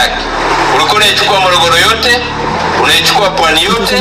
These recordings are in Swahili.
yake. Ulikuwa unaichukua Morogoro yote, unaichukua pwani yote.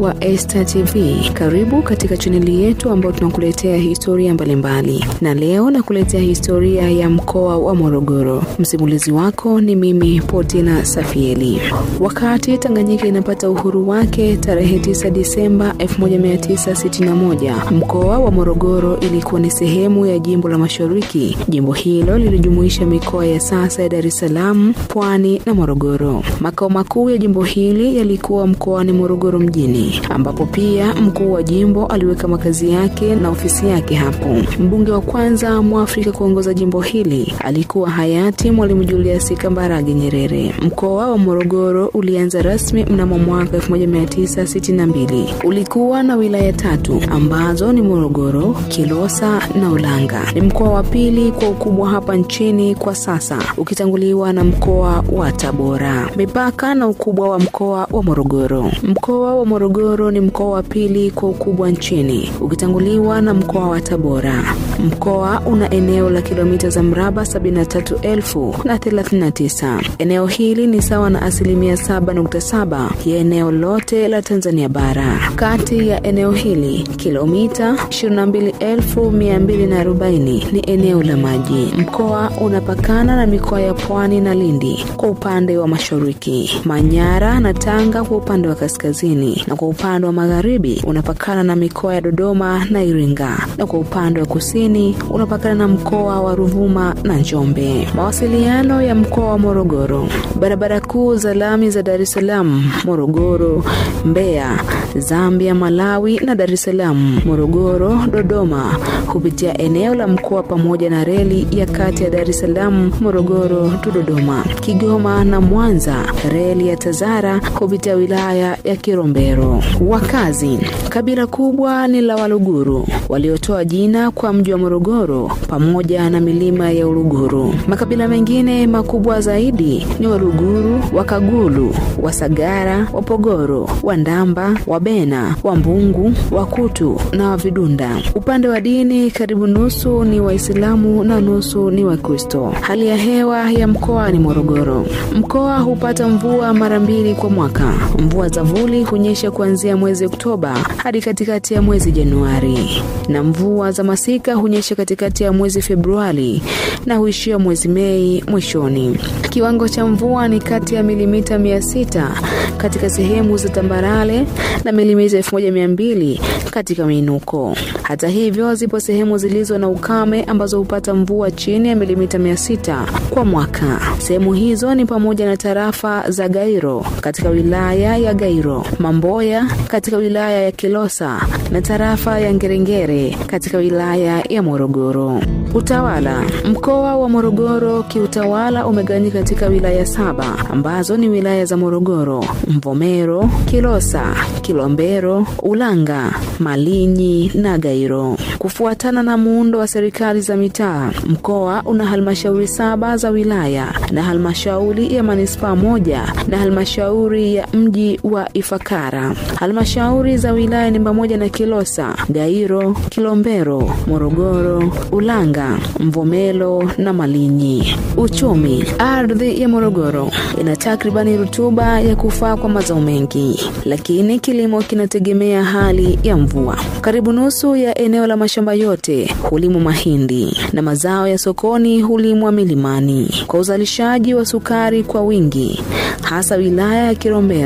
Wa Esta TV, karibu katika chaneli yetu ambayo tunakuletea historia mbalimbali, na leo nakuletea historia ya mkoa wa Morogoro. Msimulizi wako ni mimi Potina Safieli. Wakati Tanganyika inapata uhuru wake tarehe 9 Disemba 1961, mkoa wa Morogoro ilikuwa ni sehemu ya jimbo la Mashariki. Jimbo hilo lilijumuisha mikoa ya sasa ya Dar es Salaam, Pwani na Morogoro. Makao makuu ya jimbo hili yalikuwa mkoani Morogoro mjini, ambapo pia mkuu wa jimbo aliweka makazi yake na ofisi yake hapo. Mbunge wa kwanza Mwafrika kuongoza jimbo hili alikuwa hayati Mwalimu Julius Kambarage Nyerere. Mkoa wa Morogoro ulianza rasmi mnamo mwaka 1962. Ulikuwa na wilaya tatu ambazo ni Morogoro, Kilosa na Ulanga. Ni mkoa wa pili kwa ukubwa hapa nchini kwa sasa, ukitanguliwa na mkoa wa Tabora. Mipaka na ukubwa wa mkoa wa Morogoro. Mkoa wa Morogoro ni mkoa wa pili kwa ukubwa nchini, ukitanguliwa na mkoa wa Tabora. Mkoa una eneo la kilomita za mraba 73,039. Eneo hili ni sawa na asilimia 7.7 ya eneo lote la Tanzania bara. Kati ya eneo hili kilomita 22,240 ni eneo la maji. Mkoa unapakana na mikoa ya Pwani na Lindi kwa upande wa mashariki, Manyara na Tanga kwa upande wa kaskazini, na kwa upande wa magharibi unapakana na mikoa ya Dodoma na Iringa, na kwa upande wa kusini unapakana na mkoa wa Ruvuma na Njombe. Mawasiliano ya mkoa wa Morogoro. Barabara kuu za lami za Dar es Salaam, Morogoro, Mbeya, Zambia, Malawi na Dar es Salaam, Morogoro, Dodoma kupitia eneo la mkoa pamoja na reli ya kati ya Dar es Salaam, Morogoro Dodoma. Kigoma na Mwanza, reli ya Tazara kupitia wilaya ya kirombero Wakazi. Kabila kubwa ni la Waluguru waliotoa jina kwa mji wa Morogoro pamoja na milima ya Uluguru. Makabila mengine makubwa zaidi ni Waluguru, Wakagulu, Wasagara, Wapogoro, Wandamba, Wabena, Wambungu, Wakutu na Wavidunda. Upande wa dini karibu nusu ni Waislamu na nusu ni Wakristo. Hali ya hewa ya mkoa ni Morogoro. Mkoa hupata mvua mara mbili kwa mwaka. Mvua za vuli hunyesha kuanzia mwezi Oktoba hadi katikati ya mwezi Januari, na mvua za masika hunyesha katikati ya mwezi Februari na huishia mwezi Mei mwishoni. Kiwango cha mvua ni kati ya milimita mia sita katika sehemu za tambarale na milimita elfu moja mia mbili katika miinuko. Hata hivyo, zipo sehemu zilizo na ukame ambazo hupata mvua chini ya milimita mia sita kwa mwaka. Sehemu hizo ni pamoja na tarafa za Gairo katika wilaya ya Gairo, Mamboya katika wilaya ya Kilosa na tarafa ya Ngerengere katika wilaya ya Morogoro. Utawala. Mkoa wa Morogoro kiutawala umegawanyika katika wilaya saba ambazo ni wilaya za Morogoro, Mvomero, Kilosa, Kilombero, Ulanga, Malinyi na Gairo. Kufuatana na muundo wa serikali za mitaa, mkoa una halmashauri saba za wilaya na halmashauri ya manispaa moja na halmashauri ya mji wa Ifakara. Halmashauri za wilaya ni pamoja na Kilosa, Gairo, Kilombero, Morogoro, Ulanga, Mvomelo na Malinyi. Uchumi. Ardhi ya Morogoro ina takribani rutuba ya kufaa kwa mazao mengi, lakini kilimo kinategemea hali ya mvua. Karibu nusu ya eneo la mashamba yote hulimwa mahindi na mazao ya sokoni hulimwa milimani. Kwa uzalishaji wa sukari kwa wingi, hasa wilaya ya Kilombero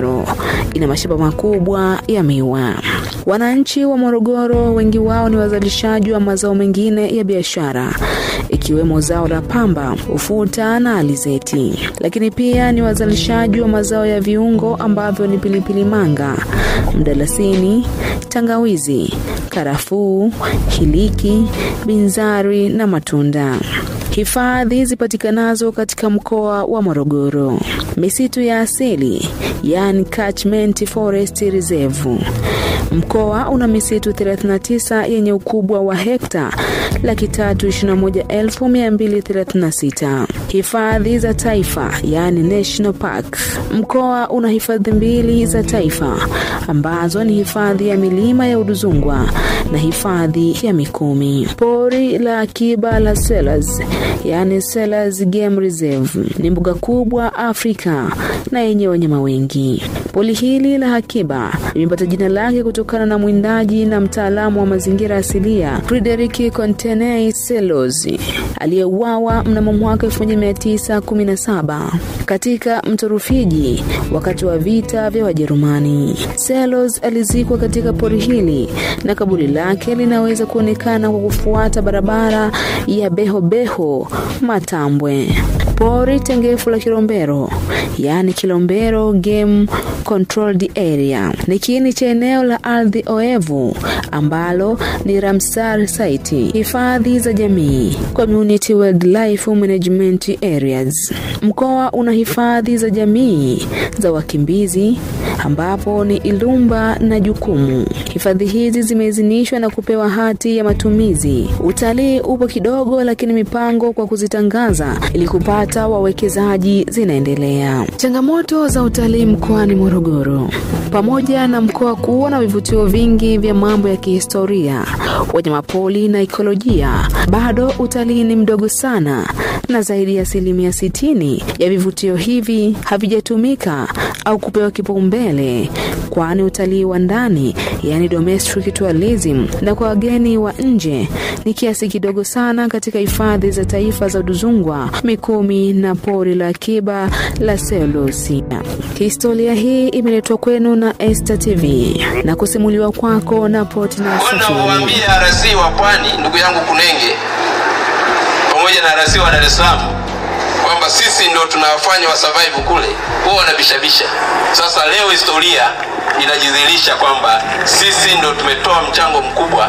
ina mashamba makubwa ya miwa. Wananchi wa Morogoro wengi wao ni wazalishaji wa mazao mengine ya biashara ikiwemo zao la pamba, ufuta na alizeti, lakini pia ni wazalishaji wa mazao ya viungo ambavyo ni pilipili manga, mdalasini, tangawizi, karafuu, hiliki, binzari na matunda. Hifadhi zipatikanazo katika mkoa wa Morogoro: misitu ya asili, yani catchment forest reserve, Mkoa una misitu 39 yenye ukubwa wa hekta laki tatu. Hifadhi za taifa yani national park. Mkoa una hifadhi mbili za taifa ambazo ni hifadhi ya milima ya Uduzungwa na hifadhi ya Mikumi. Pori la akiba la Selous yani Selous Game Reserve ni mbuga kubwa Afrika na yenye wanyama wengi. Pori hili la akiba limepata jina lake kutokana na mwindaji na mtaalamu wa mazingira asilia Frederick Contenay Selozi aliyeuawa mnamo mwaka 1917 katika mto Rufiji wakati wa vita vya Wajerumani. Selozi alizikwa katika pori hili na kaburi lake linaweza kuonekana kwa kufuata barabara ya Behobeho Matambwe. Pori tengefu la Kilombero yaani Kilombero Game Controlled Area ni kiini cha eneo la ardhi oevu ambalo ni Ramsar Site. Hifadhi za jamii Community Wildlife Management Areas. Mkoa una hifadhi za jamii za wakimbizi ambapo ni Ilumba na Jukumu. Hifadhi hizi zimeidhinishwa na kupewa hati ya matumizi. Utalii upo kidogo, lakini mipango kwa kuzitangaza ili kupata wawekezaji zinaendelea. Changamoto za utalii mkoani Morogoro. Pamoja na mkoa kuwa na vivutio vingi vya mambo ya kihistoria, wanyamapori na ekolojia, bado utalii ni mdogo sana, na zaidi ya asilimia sitini ya vivutio hivi havijatumika au kupewa kipaumbele, kwani utalii wa ndani yani domestic tourism na kwa wageni wa nje ni kiasi kidogo sana katika hifadhi za taifa za Udzungwa, Mikumi na pori la akiba la Selous. Historia hii imeletwa kwenu na Esta TV na kusimuliwa kwako na Poti na. Nawaambia RC wa Pwani, ndugu yangu Kunenge, pamoja na RC wa Dar es Salaam kwamba sisi ndio tunawafanya wa survive kule, wao wanabishabisha. Sasa leo historia inajidhihirisha kwamba sisi ndio tumetoa mchango mkubwa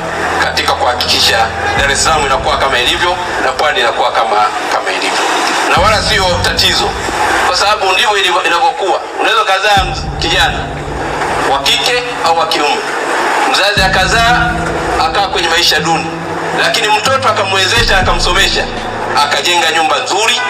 kuhakikisha Dar es Salaam inakuwa kama ilivyo na Pwani inakuwa kama kama ilivyo, na wala sio tatizo, kwa sababu ndivyo inavyokuwa. Unaweza kazaa kijana wa kike au wa kiume, mzazi akazaa akaa kwenye maisha duni, lakini mtoto akamwezesha akamsomesha akajenga nyumba nzuri